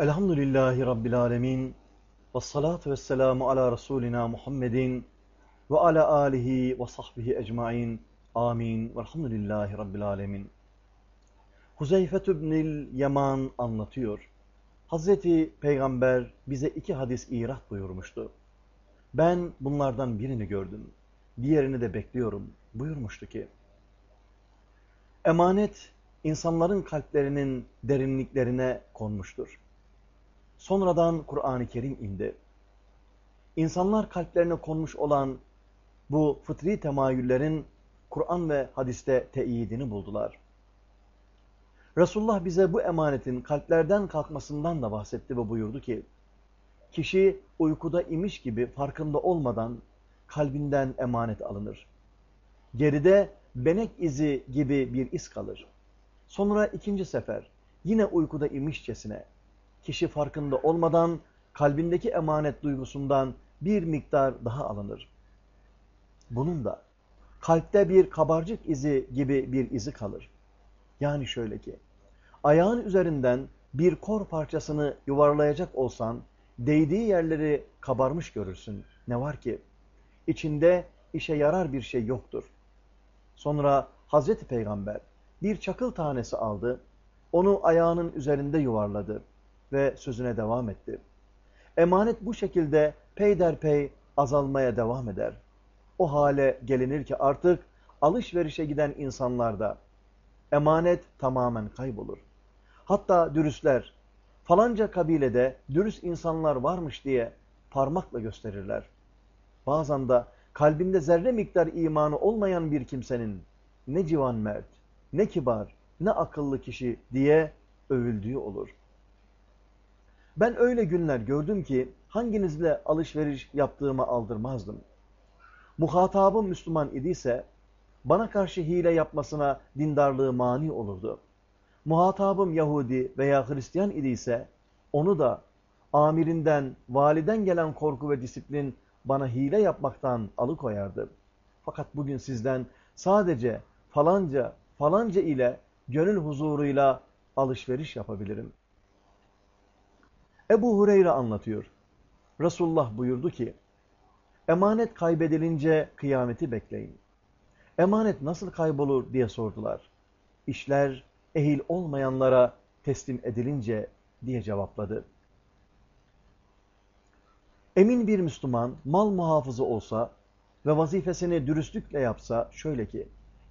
Elhamdülillahi Rabbil Alemin. Ve salatu ve selamu ala Resulina Muhammedin ve ala alihi ve sahbihi ecmain. Amin. Velhamdülillahi Rabbil Alemin. Huzeyfet ibnil Yaman anlatıyor. Hazreti Peygamber bize iki hadis irat buyurmuştu. Ben bunlardan birini gördüm. Diğerini de bekliyorum. Buyurmuştu ki, Emanet insanların kalplerinin derinliklerine konmuştur. Sonradan Kur'an-ı Kerim indi. İnsanlar kalplerine konmuş olan bu fıtri temayüllerin Kur'an ve hadiste teyidini buldular. Resulullah bize bu emanetin kalplerden kalkmasından da bahsetti ve buyurdu ki, kişi uykuda imiş gibi farkında olmadan kalbinden emanet alınır. Geride benek izi gibi bir iz kalır. Sonra ikinci sefer yine uykuda imişçesine kişi farkında olmadan kalbindeki emanet duygusundan bir miktar daha alınır. Bunun da kalpte bir kabarcık izi gibi bir izi kalır. Yani şöyle ki, ayağın üzerinden bir kor parçasını yuvarlayacak olsan, değdiği yerleri kabarmış görürsün. Ne var ki? İçinde işe yarar bir şey yoktur. Sonra Hazreti Peygamber bir çakıl tanesi aldı, onu ayağının üzerinde yuvarladı ve sözüne devam etti. Emanet bu şekilde peyderpey azalmaya devam eder. O hale gelinir ki artık alışverişe giden insanlarda emanet tamamen kaybolur. Hatta dürüstler falanca kabilede dürüst insanlar varmış diye parmakla gösterirler. Bazen de kalbinde zerre miktar imanı olmayan bir kimsenin ne civan mert, ne kibar, ne akıllı kişi diye övüldüğü olur. Ben öyle günler gördüm ki hanginizle alışveriş yaptığımı aldırmazdım. Muhatabım Müslüman idiyse bana karşı hile yapmasına dindarlığı mani olurdu. Muhatabım Yahudi veya Hristiyan idiyse onu da amirinden, validen gelen korku ve disiplin bana hile yapmaktan alıkoyardı. Fakat bugün sizden sadece falanca falanca ile gönül huzuruyla alışveriş yapabilirim. Ebu Hureyre anlatıyor. Resulullah buyurdu ki, emanet kaybedilince kıyameti bekleyin. Emanet nasıl kaybolur diye sordular. İşler ehil olmayanlara teslim edilince diye cevapladı. Emin bir Müslüman mal muhafızı olsa ve vazifesini dürüstlükle yapsa şöyle ki,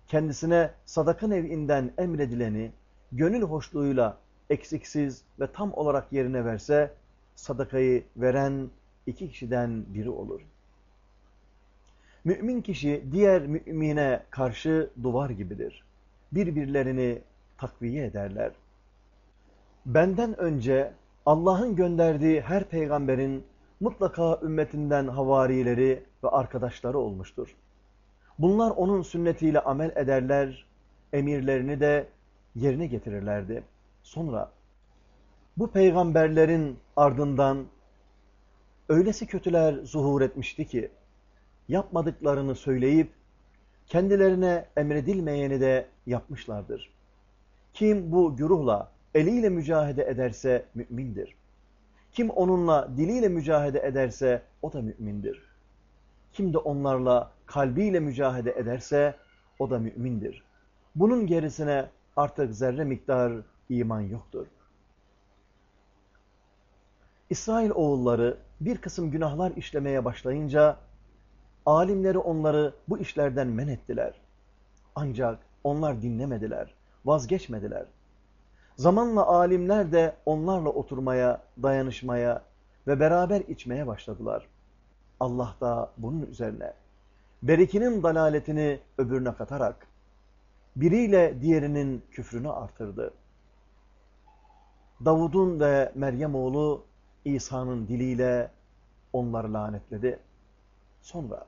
kendisine sadaka nev'inden emredileni gönül hoşluğuyla eksiksiz ve tam olarak yerine verse, sadakayı veren iki kişiden biri olur. Mümin kişi diğer mümine karşı duvar gibidir. Birbirlerini takviye ederler. Benden önce Allah'ın gönderdiği her peygamberin mutlaka ümmetinden havarileri ve arkadaşları olmuştur. Bunlar onun sünnetiyle amel ederler, emirlerini de yerine getirirlerdi. Sonra bu peygamberlerin ardından öylesi kötüler zuhur etmişti ki, yapmadıklarını söyleyip kendilerine emredilmeyeni de yapmışlardır. Kim bu güruhla eliyle mücahede ederse mümindir. Kim onunla diliyle mücahede ederse o da mümindir. Kim de onlarla kalbiyle mücahede ederse o da mümindir. Bunun gerisine artık zerre miktar iman yoktur. İsrail oğulları bir kısım günahlar işlemeye başlayınca alimleri onları bu işlerden men ettiler. Ancak onlar dinlemediler, vazgeçmediler. Zamanla alimler de onlarla oturmaya, dayanışmaya ve beraber içmeye başladılar. Allah da bunun üzerine berikinin dalaletini öbürüne katarak biriyle diğerinin küfrünü artırdı. Davud'un ve Meryem oğlu İsa'nın diliyle onları lanetledi. Sonra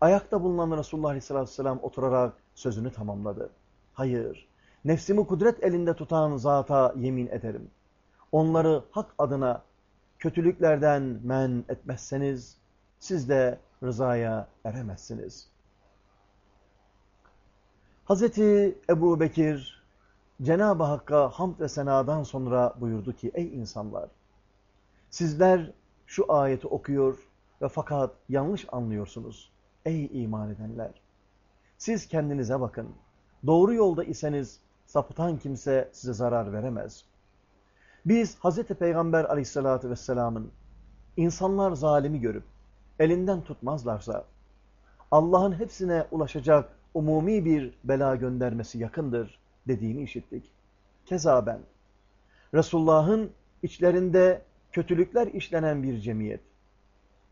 ayakta bulunan Resulullah Aleyhisselatü Vesselam oturarak sözünü tamamladı. Hayır, nefsimi kudret elinde tutan zata yemin ederim. Onları hak adına kötülüklerden men etmezseniz siz de rızaya eremezsiniz. Hazreti Ebu Bekir Cenab-ı Hakk'a hamd ve senadan sonra buyurdu ki ey insanlar Sizler şu ayeti okuyor ve fakat yanlış anlıyorsunuz. Ey iman edenler! Siz kendinize bakın. Doğru yolda iseniz sapıtan kimse size zarar veremez. Biz Hz. Peygamber aleyhissalatü vesselamın insanlar zalimi görüp elinden tutmazlarsa Allah'ın hepsine ulaşacak umumi bir bela göndermesi yakındır dediğini işittik. Keza ben, Resulullah'ın içlerinde kötülükler işlenen bir cemiyet,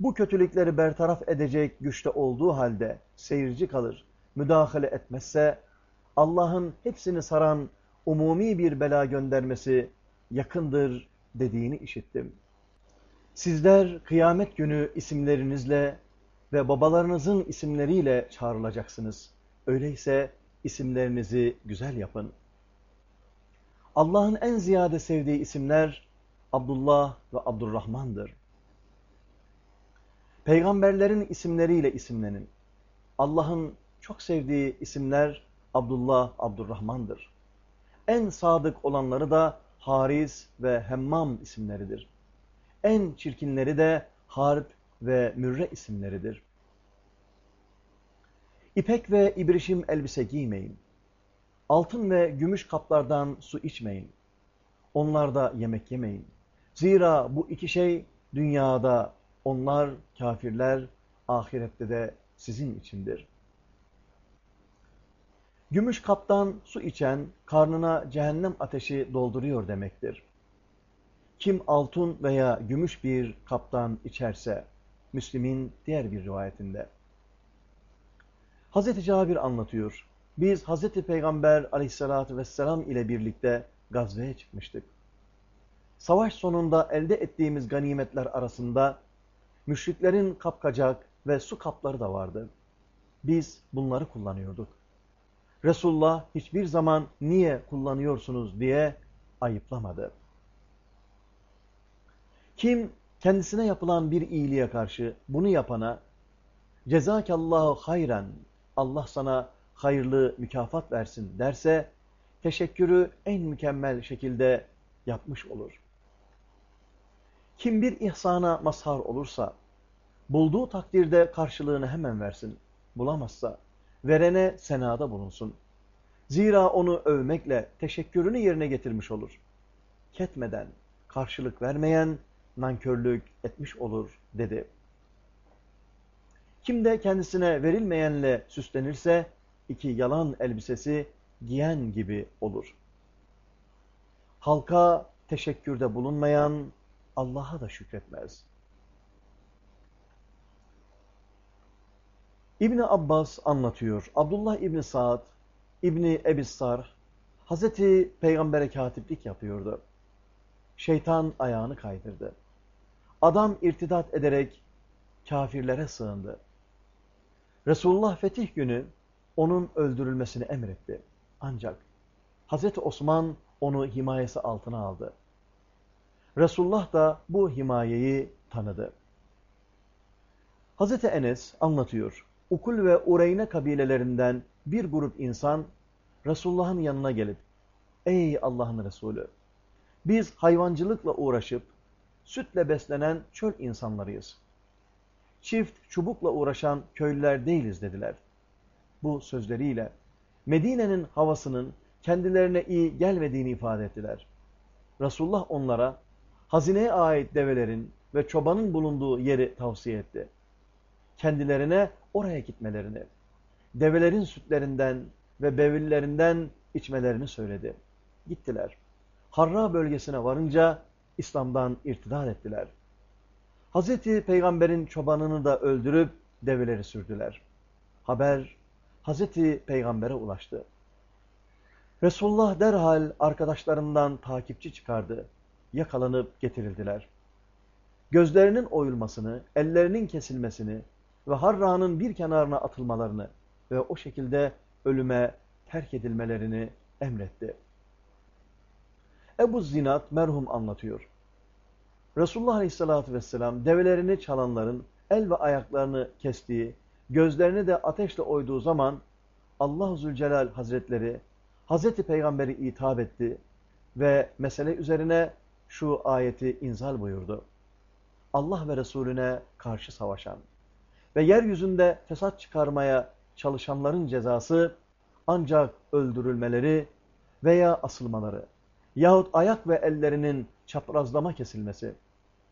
bu kötülükleri bertaraf edecek güçte olduğu halde seyirci kalır, müdahale etmezse, Allah'ın hepsini saran umumi bir bela göndermesi yakındır dediğini işittim. Sizler kıyamet günü isimlerinizle ve babalarınızın isimleriyle çağrılacaksınız. Öyleyse isimlerinizi güzel yapın. Allah'ın en ziyade sevdiği isimler Abdullah ve Abdurrahman'dır. Peygamberlerin isimleriyle isimlenin. Allah'ın çok sevdiği isimler Abdullah, Abdurrahman'dır. En sadık olanları da Haris ve Hemmam isimleridir. En çirkinleri de Harp ve Mürre isimleridir. İpek ve ibrişim elbise giymeyin. Altın ve gümüş kaplardan su içmeyin. Onlarda yemek yemeyin. Zira bu iki şey dünyada onlar kafirler, ahirette de sizin içindir. Gümüş kaptan su içen karnına cehennem ateşi dolduruyor demektir. Kim altın veya gümüş bir kaptan içerse, Müslim'in diğer bir rivayetinde. Hazreti Cabir anlatıyor. Biz Hazreti Peygamber aleyhissalatü vesselam ile birlikte gazveye çıkmıştık. Savaş sonunda elde ettiğimiz ganimetler arasında müşriklerin kapkacak ve su kapları da vardı. Biz bunları kullanıyorduk. Resulullah hiçbir zaman niye kullanıyorsunuz diye ayıplamadı. Kim kendisine yapılan bir iyiliğe karşı bunu yapana cezakallahu hayran Allah sana hayırlı mükafat versin derse teşekkürü en mükemmel şekilde yapmış olur. Kim bir ihsana mazhar olursa bulduğu takdirde karşılığını hemen versin. Bulamazsa verene senada bulunsun. Zira onu övmekle teşekkürünü yerine getirmiş olur. Ketmeden karşılık vermeyen nankörlük etmiş olur dedi. Kim de kendisine verilmeyenle süslenirse iki yalan elbisesi giyen gibi olur. Halka teşekkürde bulunmayan Allah'a da şükretmez. İbni Abbas anlatıyor. Abdullah İbni Sa'd, İbni Ebissar, Hazreti Peygamber'e katiplik yapıyordu. Şeytan ayağını kaydırdı. Adam irtidat ederek kafirlere sığındı. Resulullah fetih günü onun öldürülmesini emretti. Ancak Hazreti Osman onu himayesi altına aldı. Resulullah da bu himayeyi tanıdı. Hazreti Enes anlatıyor. Ukul ve Ureyne kabilelerinden bir grup insan Resulullah'ın yanına gelip Ey Allah'ın Resulü! Biz hayvancılıkla uğraşıp sütle beslenen çöl insanlarıyız. Çift çubukla uğraşan köylüler değiliz dediler. Bu sözleriyle Medine'nin havasının kendilerine iyi gelmediğini ifade ettiler. Resulullah onlara hazineye ait develerin ve çobanın bulunduğu yeri tavsiye etti. Kendilerine oraya gitmelerini, develerin sütlerinden ve bevillerinden içmelerini söyledi. Gittiler. Harra bölgesine varınca İslam'dan irtidat ettiler. Hazreti Peygamber'in çobanını da öldürüp develeri sürdüler. Haber Hazreti Peygamber'e ulaştı. Resulullah derhal arkadaşlarından takipçi çıkardı. Yakalanıp getirildiler. Gözlerinin oyulmasını, ellerinin kesilmesini ve harranın bir kenarına atılmalarını ve o şekilde ölüme terk edilmelerini emretti. Ebu Zinat merhum anlatıyor. Resulullah Aleyhisselatü Vesselam develerini çalanların el ve ayaklarını kestiği, gözlerini de ateşle oyduğu zaman Allah Zülcelal Hazretleri Hazreti Peygamber'i hitap etti ve mesele üzerine şu ayeti inzal buyurdu. Allah ve Resulüne karşı savaşan ve yeryüzünde fesat çıkarmaya çalışanların cezası ancak öldürülmeleri veya asılmaları yahut ayak ve ellerinin çaprazlama kesilmesi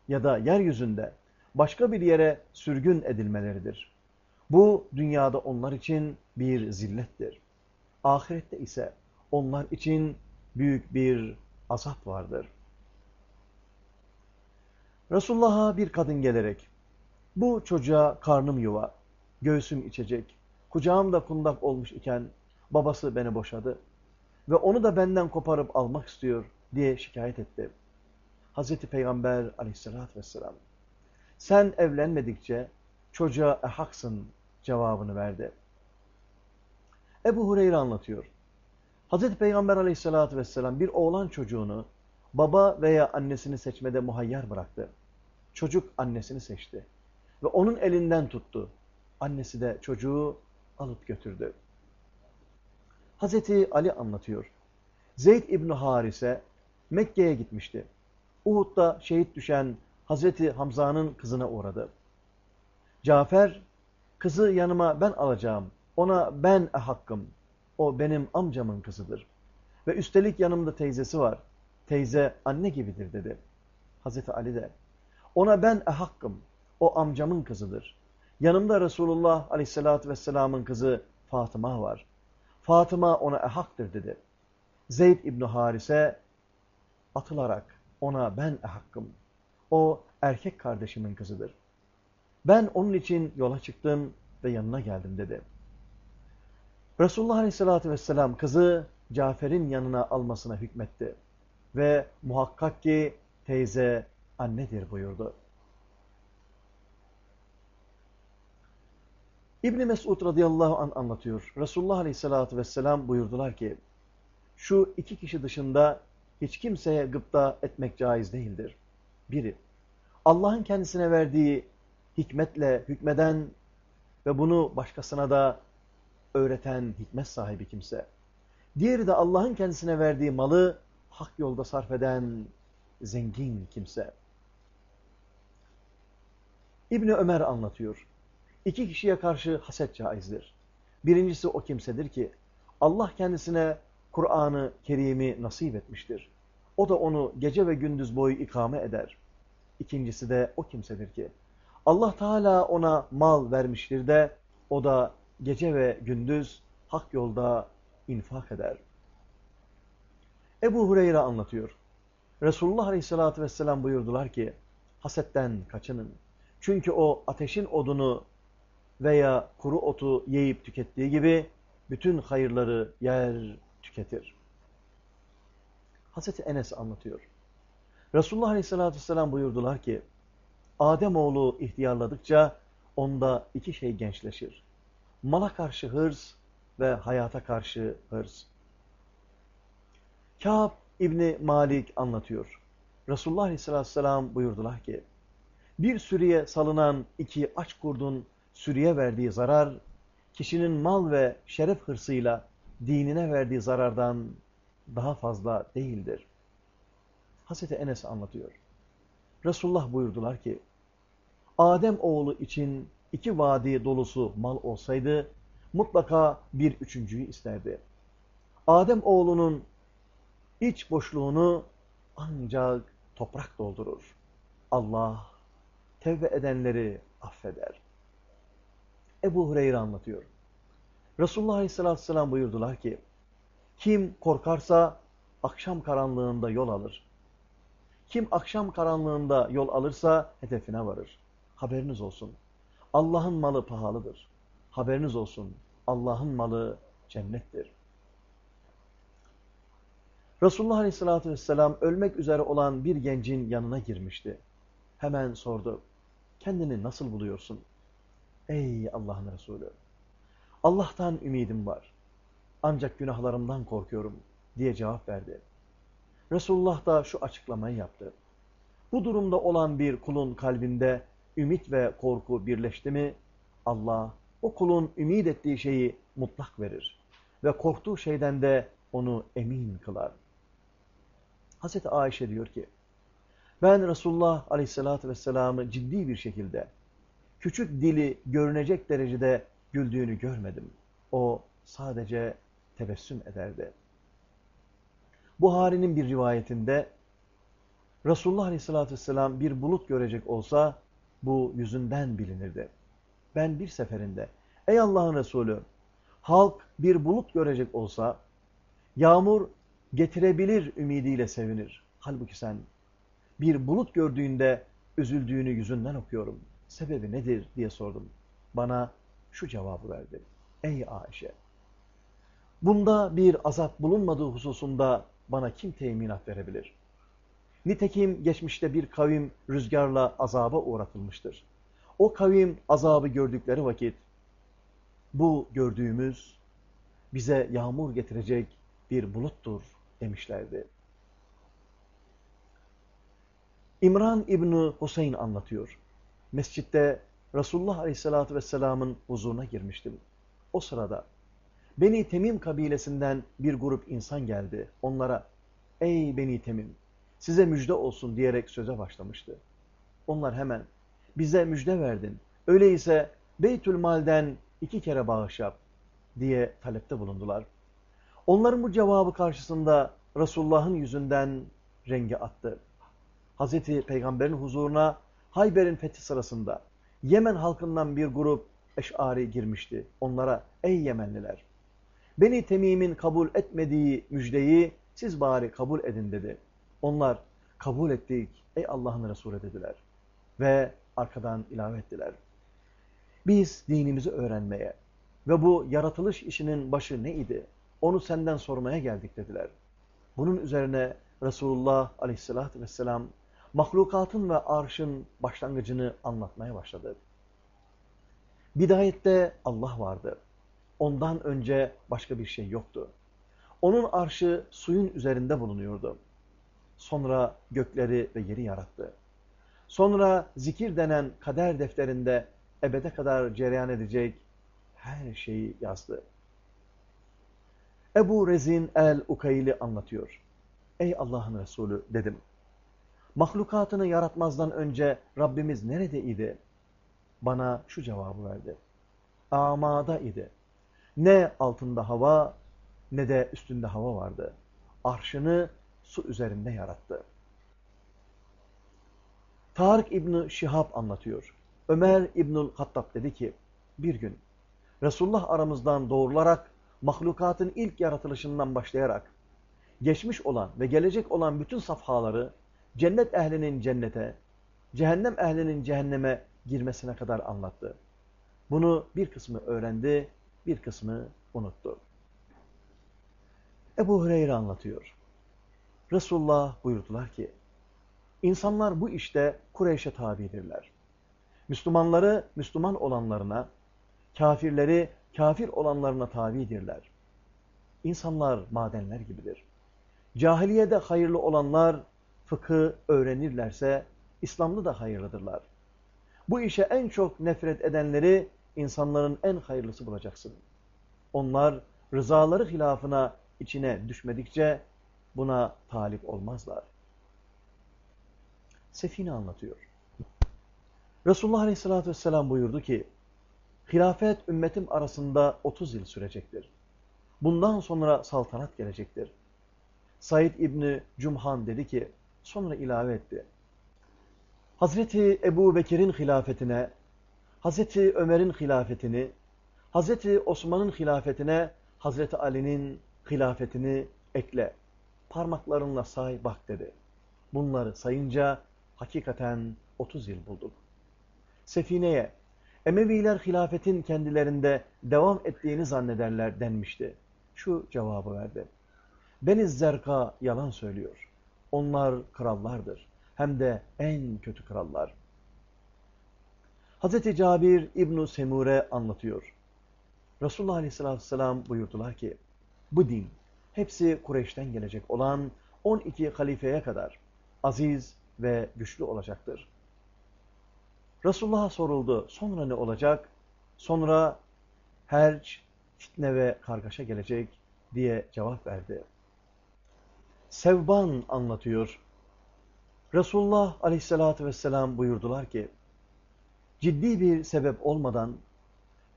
ya da yeryüzünde başka bir yere sürgün edilmeleridir. Bu dünyada onlar için bir zillettir. Ahirette ise onlar için büyük bir azap vardır. Resulullah'a bir kadın gelerek, bu çocuğa karnım yuva, göğsüm içecek, kucağım da kundak olmuş iken babası beni boşadı ve onu da benden koparıp almak istiyor diye şikayet etti. Hazreti Peygamber aleyhissalatü vesselam, sen evlenmedikçe çocuğa ehaksın cevabını verdi. Ebu Hureyre anlatıyor. Hazreti Peygamber aleyhissalatü vesselam bir oğlan çocuğunu baba veya annesini seçmede muhayyer bıraktı. Çocuk annesini seçti ve onun elinden tuttu. Annesi de çocuğu alıp götürdü. Hazreti Ali anlatıyor. Zeyd İbni Harise Mekke'ye gitmişti. Uhud'da şehit düşen Hazreti Hamza'nın kızına uğradı. Cafer, kızı yanıma ben alacağım, ona ben hakkım, o benim amcamın kızıdır. Ve üstelik yanımda teyzesi var, teyze anne gibidir dedi. Hazreti Ali de, ona ben hakkım, o amcamın kızıdır. Yanımda Resulullah aleyhissalatü vesselamın kızı Fatıma var. Fatıma ona ehaktır dedi. Zeyd İbni Harise atılarak ona ben hakkım. O erkek kardeşimin kızıdır. Ben onun için yola çıktım ve yanına geldim dedi. Resulullah Aleyhisselatü Vesselam kızı Cafer'in yanına almasına hükmetti. Ve muhakkak ki teyze annedir buyurdu. İbni Mesud radıyallahu an anlatıyor. Resulullah Aleyhisselatü Vesselam buyurdular ki, şu iki kişi dışında hiç kimseye gıpta etmek caiz değildir. Biri, Allah'ın kendisine verdiği hikmetle hükmeden ve bunu başkasına da öğreten hikmet sahibi kimse. Diğeri de Allah'ın kendisine verdiği malı hak yolda sarf eden zengin kimse. İbni Ömer anlatıyor. İki kişiye karşı haset caizdir. Birincisi o kimsedir ki Allah kendisine Kur'an-ı Kerim'i nasip etmiştir. O da onu gece ve gündüz boyu ikame eder. İkincisi de o kimsedir ki Allah Teala ona mal vermiştir de o da gece ve gündüz hak yolda infak eder. Ebu Hureyre anlatıyor. Resulullah Aleyhisselatü Vesselam buyurdular ki hasetten kaçının. Çünkü o ateşin odunu veya kuru otu yiyip tükettiği gibi bütün hayırları yer tüketir. Hazreti Enes anlatıyor. Resulullah Aleyhisselatü Vesselam buyurdular ki, Ademoğlu ihtiyarladıkça onda iki şey gençleşir. Mala karşı hırs ve hayata karşı hırs. Kâb İbni Malik anlatıyor. Resulullah Aleyhisselatü Vesselam buyurdular ki, bir sürüye salınan iki aç kurdun sürüye verdiği zarar, kişinin mal ve şeref hırsıyla dinine verdiği zarardan daha fazla değildir. Hazreti Enes anlatıyor. Resulullah buyurdular ki, Adem oğlu için iki vadi dolusu mal olsaydı, mutlaka bir üçüncüyü isterdi. Adem oğlunun iç boşluğunu ancak toprak doldurur. Allah tevbe edenleri affeder. Ebu Hureyre anlatıyor. Resulullah Aleyhisselatü Vesselam buyurdular ki, kim korkarsa akşam karanlığında yol alır. Kim akşam karanlığında yol alırsa hedefine varır. Haberiniz olsun. Allah'ın malı pahalıdır. Haberiniz olsun. Allah'ın malı cennettir. Resulullah Aleyhisselatü Vesselam ölmek üzere olan bir gencin yanına girmişti. Hemen sordu. Kendini nasıl buluyorsun? Ey Allah'ın Resulü! Allah'tan ümidim var. Ancak günahlarımdan korkuyorum diye cevap verdi. Resulullah da şu açıklamayı yaptı. Bu durumda olan bir kulun kalbinde ümit ve korku birleşti mi, Allah o kulun ümit ettiği şeyi mutlak verir ve korktuğu şeyden de onu emin kılar. Hazreti Ayşe diyor ki, Ben Resulullah Aleyhisselatü Vesselam'ı ciddi bir şekilde küçük dili görünecek derecede güldüğünü görmedim. O sadece tebessüm ederdi. Buhari'nin bir rivayetinde Resulullah Aleyhisselatü Vesselam bir bulut görecek olsa bu yüzünden bilinirdi. Ben bir seferinde ey Allah'ın Resulü halk bir bulut görecek olsa yağmur getirebilir ümidiyle sevinir. Halbuki sen bir bulut gördüğünde üzüldüğünü yüzünden okuyorum. Sebebi nedir diye sordum. Bana şu cevabı verdi. Ey Ayşe! Bunda bir azap bulunmadığı hususunda bana kim teminat verebilir? Nitekim geçmişte bir kavim rüzgarla azaba uğratılmıştır. O kavim azabı gördükleri vakit bu gördüğümüz bize yağmur getirecek bir buluttur demişlerdi. İmran İbni Hüseyin anlatıyor. Mescitte Resulullah Aleyhisselatü Vesselam'ın huzuruna girmiştim. O sırada Beni Temim kabilesinden bir grup insan geldi. Onlara ey Beni Temim size müjde olsun diyerek söze başlamıştı. Onlar hemen bize müjde verdin. Öyleyse Beytül Mal'den iki kere bağış yap diye talepte bulundular. Onların bu cevabı karşısında Resulullah'ın yüzünden rengi attı. Hazreti Peygamber'in huzuruna Hayber'in fethi sırasında Yemen halkından bir grup eşari girmişti. Onlara ey Yemenliler Beni Temim'in kabul etmediği müjdeyi siz bari kabul edin dedi. Onlar kabul ettik ey Allah'ın Resulü dediler. Ve arkadan ilave ettiler. Biz dinimizi öğrenmeye ve bu yaratılış işinin başı neydi? Onu senden sormaya geldik dediler. Bunun üzerine Resulullah aleyhissalatü vesselam mahlukatın ve arşın başlangıcını anlatmaya başladı. Bidayette Allah vardı. Ondan önce başka bir şey yoktu. Onun arşı suyun üzerinde bulunuyordu. Sonra gökleri ve yeri yarattı. Sonra zikir denen kader defterinde ebede kadar cereyan edecek her şeyi yazdı. Ebu Rezin el-Ukayli anlatıyor. Ey Allah'ın Resulü dedim. Mahlukatını yaratmazdan önce Rabbimiz neredeydi? Bana şu cevabı verdi. Amada idi. Ne altında hava ne de üstünde hava vardı. Arşını su üzerinde yarattı. Tarık İbni Şihab anlatıyor. Ömer İbnül Hattab dedi ki, bir gün Resulullah aramızdan doğrularak mahlukatın ilk yaratılışından başlayarak geçmiş olan ve gelecek olan bütün safhaları cennet ehlinin cennete, cehennem ehlinin cehenneme girmesine kadar anlattı. Bunu bir kısmı öğrendi, bir kısmı unuttu. Ebu Hureyre anlatıyor. Resulullah buyurdular ki, insanlar bu işte Kureyş'e tabidirler. Müslümanları Müslüman olanlarına, kafirleri kafir olanlarına tabidirler. İnsanlar madenler gibidir. Cahiliyede hayırlı olanlar fıkı öğrenirlerse İslamlı da hayırlıdırlar. Bu işe en çok nefret edenleri insanların en hayırlısı bulacaksın. Onlar rızaları hilafına içine düşmedikçe buna talip olmazlar. Sefine anlatıyor. Resulullah Aleyhisselatü Vesselam buyurdu ki, hilafet ümmetim arasında 30 yıl sürecektir. Bundan sonra saltanat gelecektir. Said İbni Cumhan dedi ki, sonra ilave etti. Hazreti Ebu Bekir'in hilafetine, Hazreti Ömer'in hilafetini, Hazreti Osman'ın hilafetine, Hazreti Ali'nin hilafetini ekle. Parmaklarınla say bak dedi. Bunları sayınca hakikaten 30 yıl bulduk. Sefine'ye Emeviler hilafetin kendilerinde devam ettiğini zannederler denmişti. Şu cevabı verdi. Beniz Zerka yalan söylüyor. Onlar krallardır. Hem de en kötü krallar. Hz. Cabir İbn Semure anlatıyor. Resulullah Aleyhisselatü Vesselam buyurdular ki, bu din hepsi Kureyş'ten gelecek olan 12 halifeye kadar aziz ve güçlü olacaktır. Resulullah'a soruldu, sonra ne olacak? Sonra herc, fitne ve kargaşa gelecek diye cevap verdi. Sevban anlatıyor. Resulullah aleyhissalatü vesselam buyurdular ki, ciddi bir sebep olmadan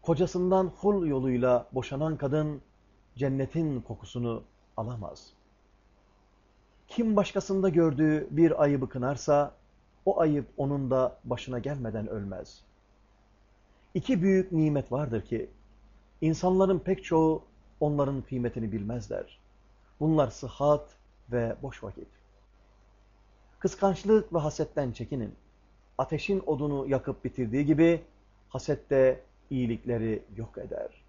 kocasından hul yoluyla boşanan kadın cennetin kokusunu alamaz. Kim başkasında gördüğü bir ayıbı kınarsa, o ayıp onun da başına gelmeden ölmez. İki büyük nimet vardır ki, insanların pek çoğu onların kıymetini bilmezler. Bunlar sıhhat ve boş vakit. Kıskançlık ve hasetten çekinin. Ateşin odunu yakıp bitirdiği gibi, haset de iyilikleri yok eder.